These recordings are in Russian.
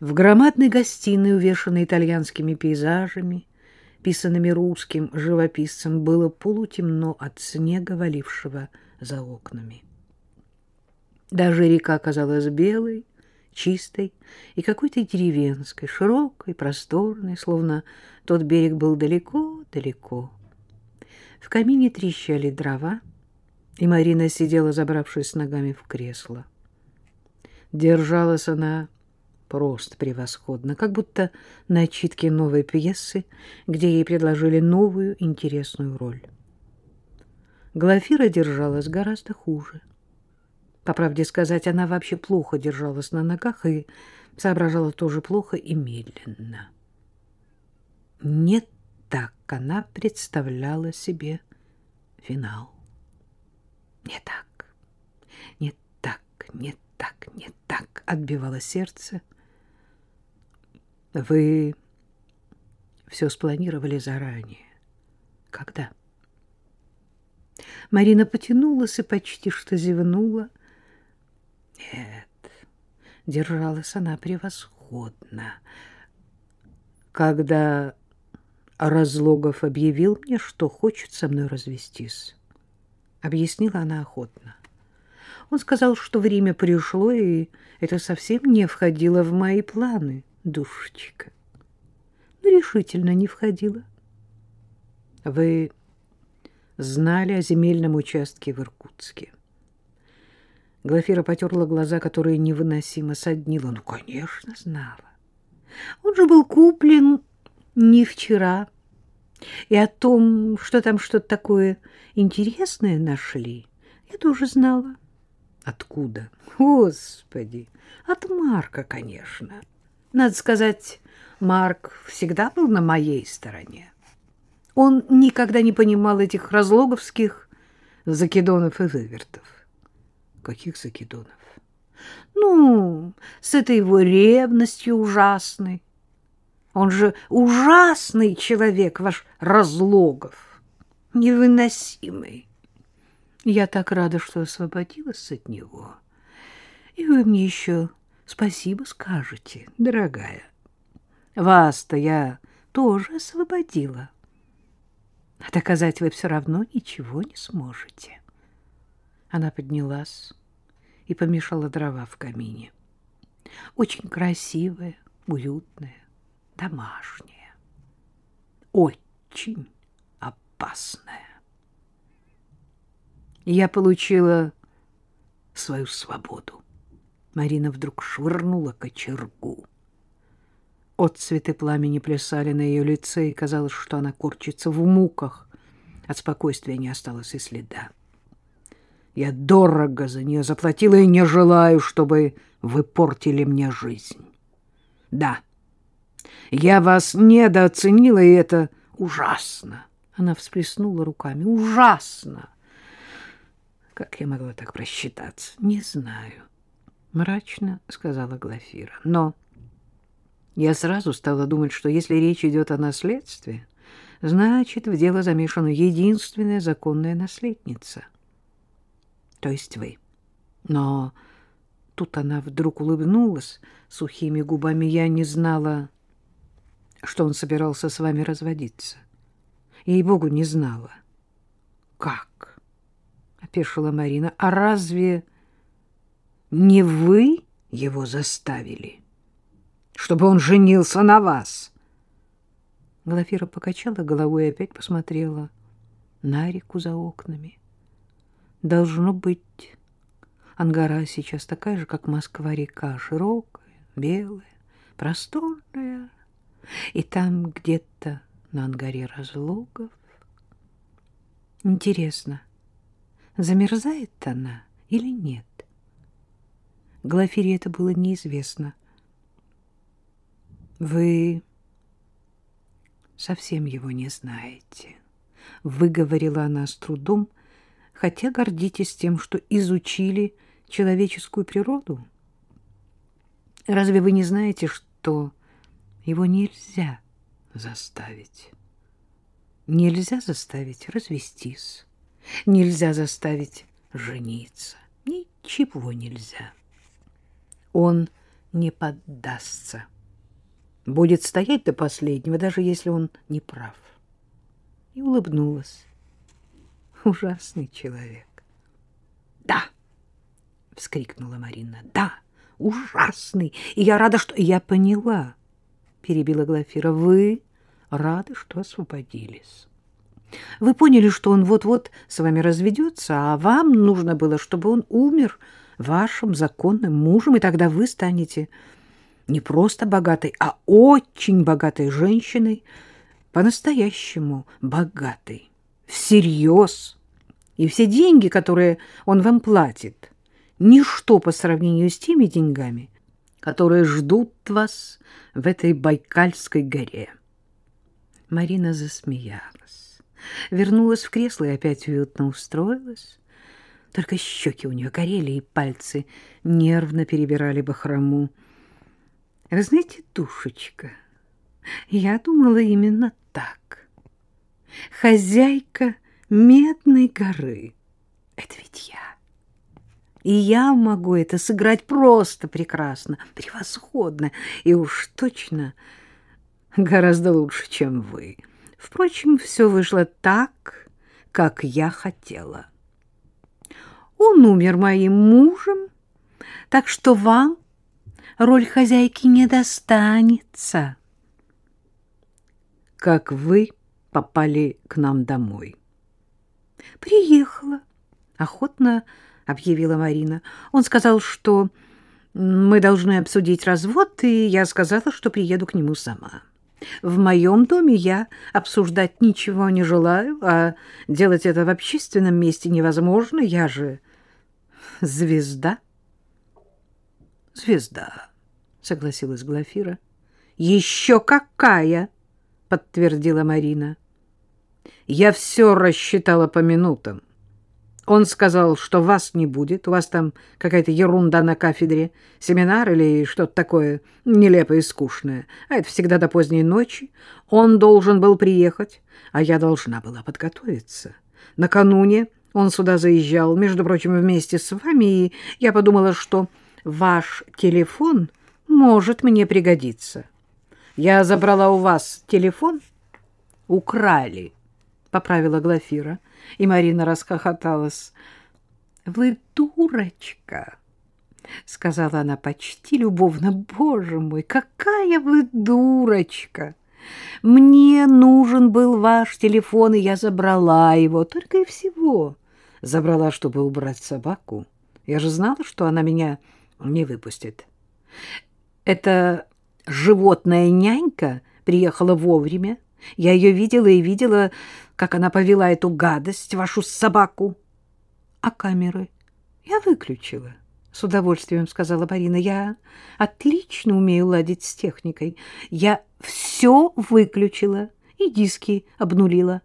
В громадной гостиной, увешанной итальянскими пейзажами, писанными русским живописцем, было полутемно от снега, валившего за окнами. Даже река казалась белой, чистой и какой-то деревенской, широкой, просторной, словно тот берег был далеко-далеко. В камине трещали дрова, и Марина сидела, забравшись ногами в кресло. Держалась она просто превосходно, как будто на читке новой пьесы, где ей предложили новую интересную роль. Глафира держалась гораздо хуже. По правде сказать, она вообще плохо держалась на ногах и соображала тоже плохо и медленно. Не так она представляла себе финал. Не так, не так, не так, не так, отбивало сердце. Вы все спланировали заранее. Когда? Марина потянулась и почти что зевнула. Нет, держалась она превосходно. Когда Разлогов объявил мне, что хочет со мной развестись, объяснила она охотно. Он сказал, что время пришло, и это совсем не входило в мои планы, душечка. Но решительно не входило. Вы знали о земельном участке в Иркутске? Глафира потерла глаза, которые невыносимо соднило. Ну, конечно, знала. Он же был куплен не вчера. И о том, что там что-то такое интересное нашли, я тоже знала. Откуда? Господи, от Марка, конечно. Надо сказать, Марк всегда был на моей стороне. Он никогда не понимал этих разлоговских закидонов и вывертов. Каких закидонов? Ну, с этой его ревностью ужасной. Он же ужасный человек, ваш Разлогов, невыносимый. Я так рада, что освободилась от него. И вы мне еще спасибо скажете, дорогая. Вас-то я тоже освободила. А доказать вы все равно ничего не сможете. Она поднялась и помешала дрова в камине. Очень красивая, уютная, домашняя. Очень опасная. Я получила свою свободу. Марина вдруг швырнула кочергу. Отцветы пламени плясали на ее лице, и казалось, что она корчится в муках. От спокойствия не осталось и следа. Я дорого за нее заплатила и не желаю, чтобы вы портили мне жизнь. Да, я вас недооценила, и это ужасно. Она всплеснула руками. Ужасно! Как я могла так просчитаться? Не знаю. Мрачно сказала Глафира. Но я сразу стала думать, что если речь идет о наследстве, значит, в дело замешана единственная законная наследница. То есть вы. Но тут она вдруг улыбнулась сухими губами. Я не знала, что он собирался с вами разводиться. Ей-богу, не знала. Как? опешила Марина. А разве не вы его заставили, чтобы он женился на вас? Глафира покачала головой и опять посмотрела на реку за окнами. Должно быть, Ангара сейчас такая же, как Москва-река, широкая, белая, просторная. И там где-то на Ангаре разлогов. Интересно, замерзает она или нет. Глафире это было неизвестно. Вы совсем его не знаете, выговорила она с трудом, хотя гордитесь тем, что изучили человеческую природу. Разве вы не знаете, что его нельзя заставить? Нельзя заставить развестись. Нельзя заставить жениться. Ничего нельзя. Он не поддастся. Будет стоять до последнего, даже если он не прав. И улыбнулась. Ужасный человек. Да, вскрикнула Марина. Да, ужасный. И я рада, что я поняла, перебила Глафира. Вы рады, что освободились. Вы поняли, что он вот-вот с вами разведется, а вам нужно было, чтобы он умер вашим законным мужем, и тогда вы станете не просто богатой, а очень богатой женщиной, по-настоящему богатой, всерьез. И все деньги, которые он вам платит, ничто по сравнению с теми деньгами, которые ждут вас в этой Байкальской горе. Марина засмеялась, вернулась в кресло и опять уютно устроилась. Только щеки у нее горели, и пальцы нервно перебирали бахрому. Вы знаете, душечка, я думала именно так. Хозяйка Медной горы — это ведь я. И я могу это сыграть просто прекрасно, превосходно, и уж точно гораздо лучше, чем вы. Впрочем, все вышло так, как я хотела. Он умер моим мужем, так что вам роль хозяйки не достанется. Как вы попали к нам домой? Приехала, охотно объявила Марина. Он сказал, что мы должны обсудить развод, и я сказала, что приеду к нему сама. В моем доме я обсуждать ничего не желаю, а делать это в общественном месте невозможно. Я же звезда. Звезда, согласилась Глафира. Еще какая, подтвердила Марина. Я все рассчитала по минутам. Он сказал, что вас не будет, у вас там какая-то ерунда на кафедре, семинар или что-то такое нелепое и скучное, а это всегда до поздней ночи. Он должен был приехать, а я должна была подготовиться. Накануне он сюда заезжал, между прочим, вместе с вами, и я подумала, что ваш телефон может мне пригодиться. Я забрала у вас телефон, украли, — поправила Глафира. — и Марина расхохоталась. «Вы дурочка!» — сказала она почти любовно. «Боже мой, какая вы дурочка! Мне нужен был ваш телефон, и я забрала его, только и всего. Забрала, чтобы убрать собаку. Я же знала, что она меня не выпустит. Это животная нянька приехала вовремя. Я ее видела и видела, как она повела эту гадость, вашу собаку. А камеры я выключила. С удовольствием сказала Марина. Я отлично умею ладить с техникой. Я все выключила и диски обнулила.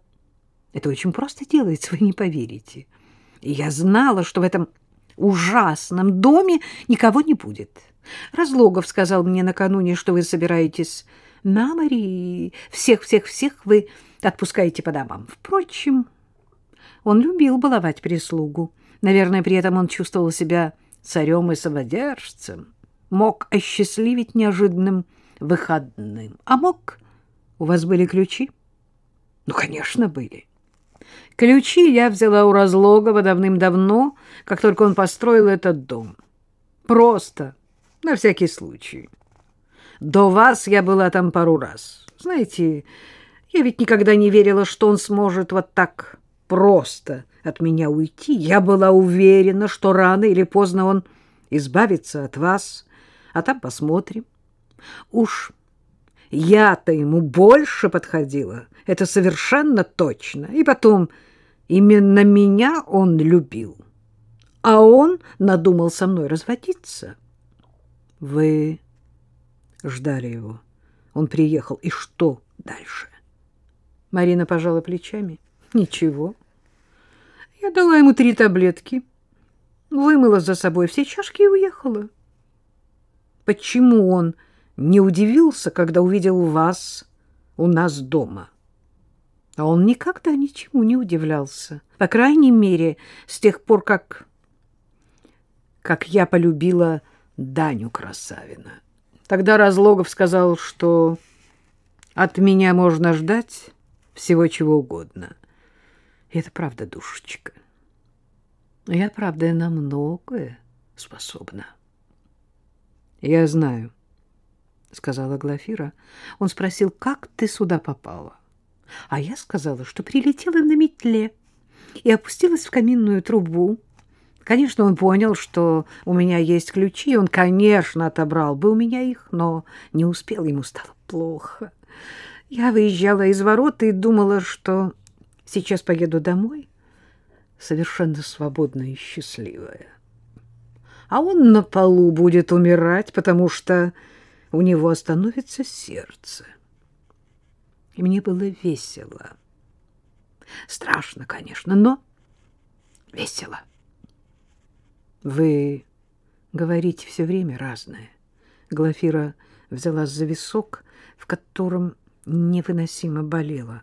Это очень просто делается, вы не поверите. Я знала, что в этом ужасном доме никого не будет. Разлогов сказал мне накануне, что вы собираетесь на море, всех-всех-всех вы отпускаете по домам. Впрочем, он любил баловать прислугу. Наверное, при этом он чувствовал себя царем и самодержцем. Мог осчастливить неожиданным выходным. А мог? У вас были ключи? Ну, конечно, были. Ключи я взяла у Разлогова давным-давно, как только он построил этот дом. Просто, на всякий случай. До вас я была там пару раз. Знаете, я ведь никогда не верила, что он сможет вот так просто от меня уйти. Я была уверена, что рано или поздно он избавится от вас, а там посмотрим. Уж я-то ему больше подходила, это совершенно точно. И потом, именно меня он любил, а он надумал со мной разводиться. Вы ждали его. Он приехал. И что дальше? Марина пожала плечами. Ничего. Я дала ему три таблетки, вымыла за собой все чашки и уехала. Почему он не удивился, когда увидел вас у нас дома? А он никогда ничему не удивлялся. По крайней мере, с тех пор, как... как я полюбила Даню Красавина. Тогда Разлогов сказал, что от меня можно ждать всего чего угодно. И это правда, душечка. Я, правда, на многое способна. Я знаю, сказала Глафира. Он спросил, как ты сюда попала? А я сказала, что прилетела на метле и опустилась в каминную трубу. Конечно, он понял, что у меня есть ключи, он, конечно, отобрал бы у меня их, но не успел, ему стало плохо. Я выезжала из ворот и думала, что сейчас поеду домой, совершенно свободная и счастливая. А он на полу будет умирать, потому что у него остановится сердце. И мне было весело. Страшно, конечно, но весело. Вы говорите все время разное. Глафира взяла за висок, в котором невыносимо болело.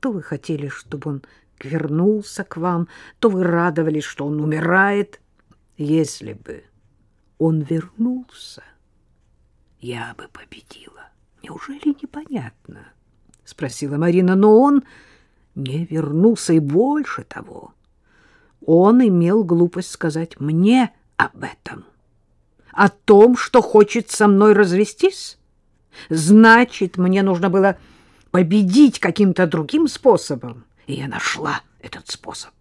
То вы хотели, чтобы он вернулся к вам, то вы радовались, что он умирает. Если бы он вернулся, я бы победила. Неужели непонятно? — спросила Марина. Но он не вернулся, и больше того. Он имел глупость сказать мне об этом. О том, что хочет со мной развестись? Значит, мне нужно было победить каким-то другим способом. И я нашла этот способ.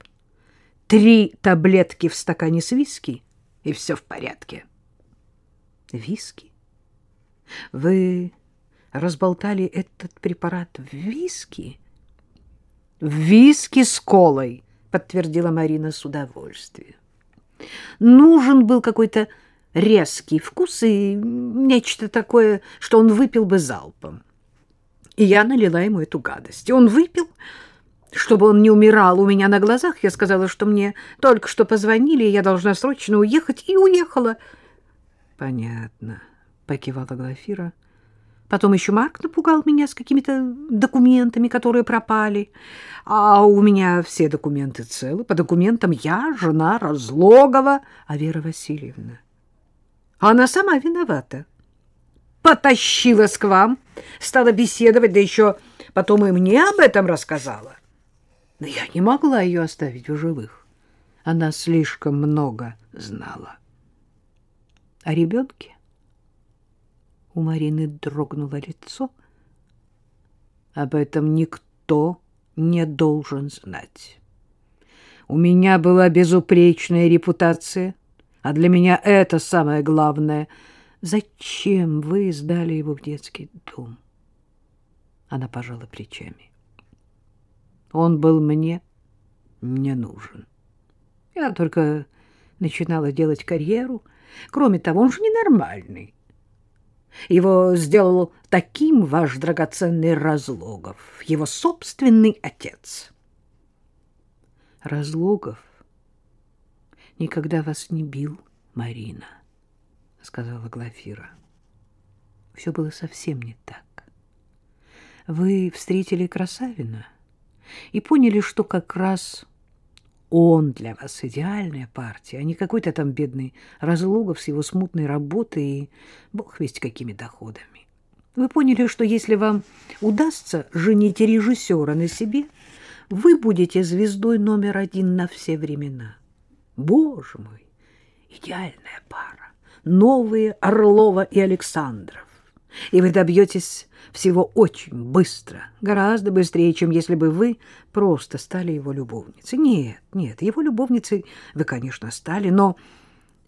Три таблетки в стакане с виски, и все в порядке. Виски? Вы разболтали этот препарат в виски? В виски с колой, подтвердила Марина с удовольствием. Нужен был какой-то резкий вкус и нечто такое, что он выпил бы залпом. И я налила ему эту гадость. Он выпил, чтобы он не умирал у меня на глазах. Я сказала, что мне только что позвонили, и я должна срочно уехать, и уехала. — Понятно, — покивала Глафира. Потом еще Марк напугал меня с какими-то документами, которые пропали. А у меня все документы целы. По документам я жена Разлогова, а Вера Васильевна. Она сама виновата. Потащилась к вам, стала беседовать, да еще потом и мне об этом рассказала. Но я не могла ее оставить в живых. Она слишком много знала. О ребенке? У Марины дрогнуло лицо. Об этом никто не должен знать. У меня была безупречная репутация, а для меня это самое главное. Зачем вы сдали его в детский дом? Она пожала плечами. Он был мне не нужен. Я только начинала делать карьеру. Кроме того, он же ненормальный. Его сделал таким ваш драгоценный Разлогов, его собственный отец. Разлогов никогда вас не бил, Марина, — сказала Глафира. Все было совсем не так. Вы встретили Красавина и поняли, что как раз он для вас идеальная партия, а не какой-то там бедный Разлогов с его смутной работой и бог весть какими доходами. Вы поняли, что если вам удастся женить режиссера на себе, вы будете звездой номер один на все времена. Боже мой, идеальная пара, новые Орлова и Александров. И вы добьетесь всего очень быстро, гораздо быстрее, чем если бы вы просто стали его любовницей. Нет, нет, его любовницей вы, конечно, стали, но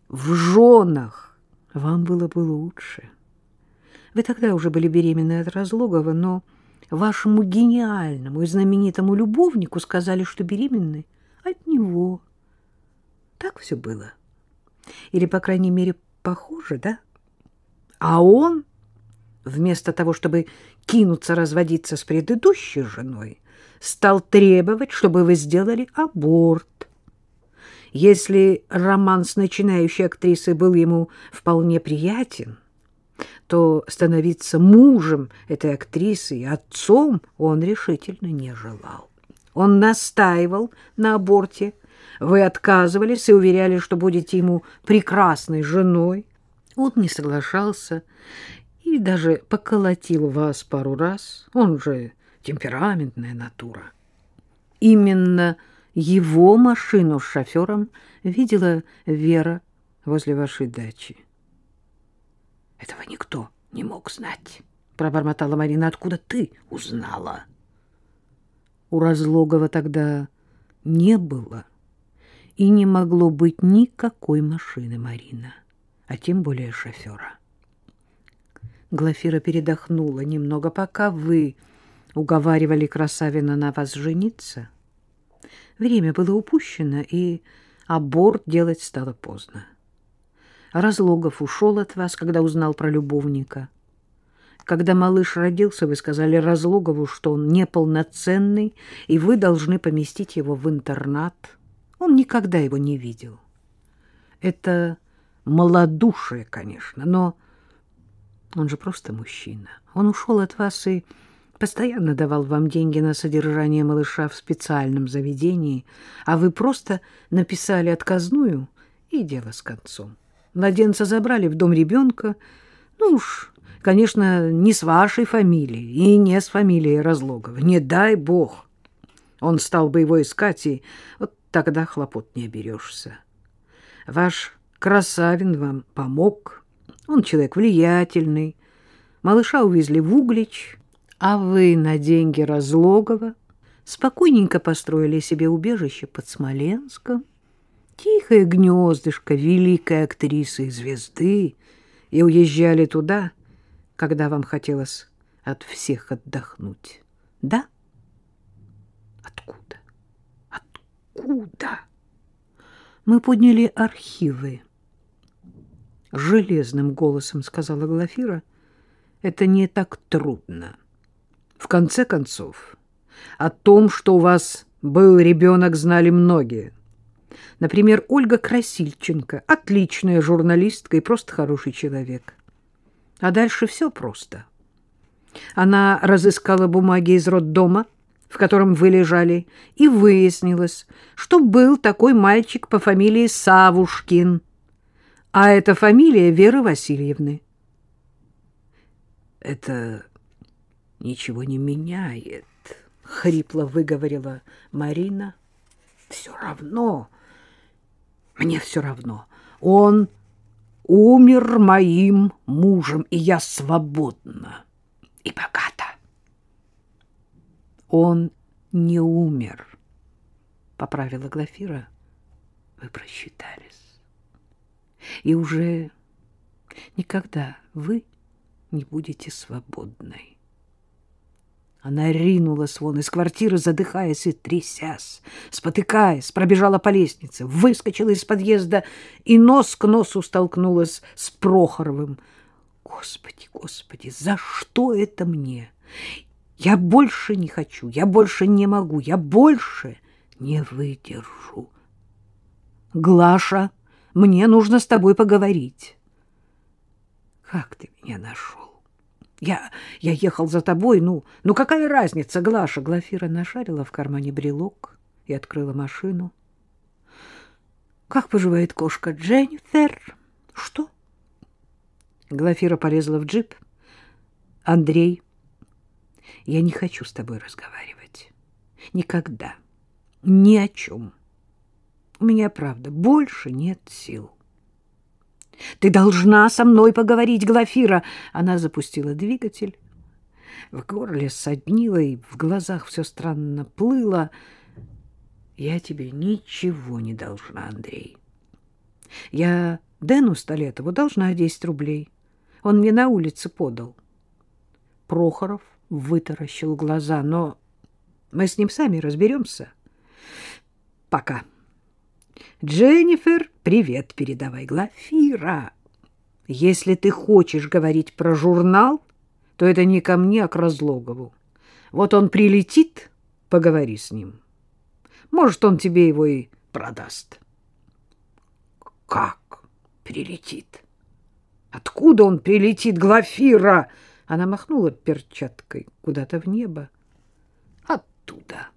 в женах вам было бы лучше. Вы тогда уже были беременны от Разлогова, но вашему гениальному и знаменитому любовнику сказали, что беременны от него. Так все было. Или, по крайней мере, похоже, да? А он вместо того, чтобы кинуться разводиться с предыдущей женой, стал требовать, чтобы вы сделали аборт. Если роман с начинающей актрисой был ему вполне приятен, то становиться мужем этой актрисы и отцом он решительно не желал. Он настаивал на аборте, вы отказывались и уверяли, что будете ему прекрасной женой, Он не соглашался и даже поколотил вас пару раз. Он же темпераментная натура. Именно его машину с шофером видела Вера возле вашей дачи. Этого никто не мог знать, пробормотала Марина. Откуда ты узнала? У Разлогова тогда не было и не могло быть никакой машины, Марина, а тем более шофера. Глафира передохнула немного, пока вы уговаривали Красавина на вас жениться. Время было упущено, и аборт делать стало поздно. Разлогов ушел от вас, когда узнал про любовника. Когда малыш родился, вы сказали Разлогову, что он неполноценный, и вы должны поместить его в интернат. Он никогда его не видел. Это малодушие, конечно, но он же просто мужчина. Он ушел от вас и постоянно давал вам деньги на содержание малыша в специальном заведении, а вы просто написали отказную, и дело с концом. Младенца забрали в дом ребенка, ну уж, конечно, не с вашей фамилией и не с фамилией Разлогова. Не дай бог. Он стал бы его искать, и вот тогда хлопот не оберешься. Ваш красавин вам помог, он человек влиятельный. Малыша увезли в Углич, а вы на деньги Разлогова спокойненько построили себе убежище под Смоленском. Тихое гнездышко великой актрисы и звезды, и уезжали туда, когда вам хотелось от всех отдохнуть. Да? Откуда? Откуда? Мы подняли архивы. Железным голосом сказала Глафира. Это не так трудно. В конце концов, о том, что у вас был ребенок, знали многие. Например, Ольга Красильченко, отличная журналистка и просто хороший человек. А дальше все просто. Она разыскала бумаги из роддома, в котором вы лежали, и выяснилось, что был такой мальчик по фамилии Савушкин. А это фамилия Веры Васильевны. Это ничего не меняет, — хрипло выговорила Марина. Все равно, мне все равно. Он умер моим мужем, и я свободна и богата. Он не умер, — поправила Глафира. Вы просчитались. И уже никогда вы не будете свободной. Она ринулась вон из квартиры, задыхаясь и трясясь, спотыкаясь, пробежала по лестнице, выскочила из подъезда и нос к носу столкнулась с Прохоровым. Господи, господи, за что это мне? Я больше не хочу, я больше не могу, я больше не выдержу. Глаша, мне нужно с тобой поговорить. Как ты меня нашел? Я, я ехал за тобой, ну, ну какая разница, Глаша? Глафира нашарила в кармане брелок и открыла машину. Как поживает кошка Дженнифер? Что? Глафира полезла в джип. Андрей, я не хочу с тобой разговаривать. Никогда. Ни о чем. У меня, правда, больше нет сил. Ты должна со мной поговорить, Глафира. Она запустила двигатель. В горле соднило и в глазах все странно плыло. Я тебе ничего не должна, Андрей. Я Дэну Столетову должна десять рублей. Он мне на улице подал. Прохоров вытаращил глаза, но мы с ним сами разберемся. Пока. Дженнифер, привет передавай. Глафира, если ты хочешь говорить про журнал, то это не ко мне, а к Разлогову. Вот он прилетит, поговори с ним. Может, он тебе его и продаст. Как прилетит? Откуда он прилетит, Глафира? Она махнула перчаткой куда-то в небо. Оттуда.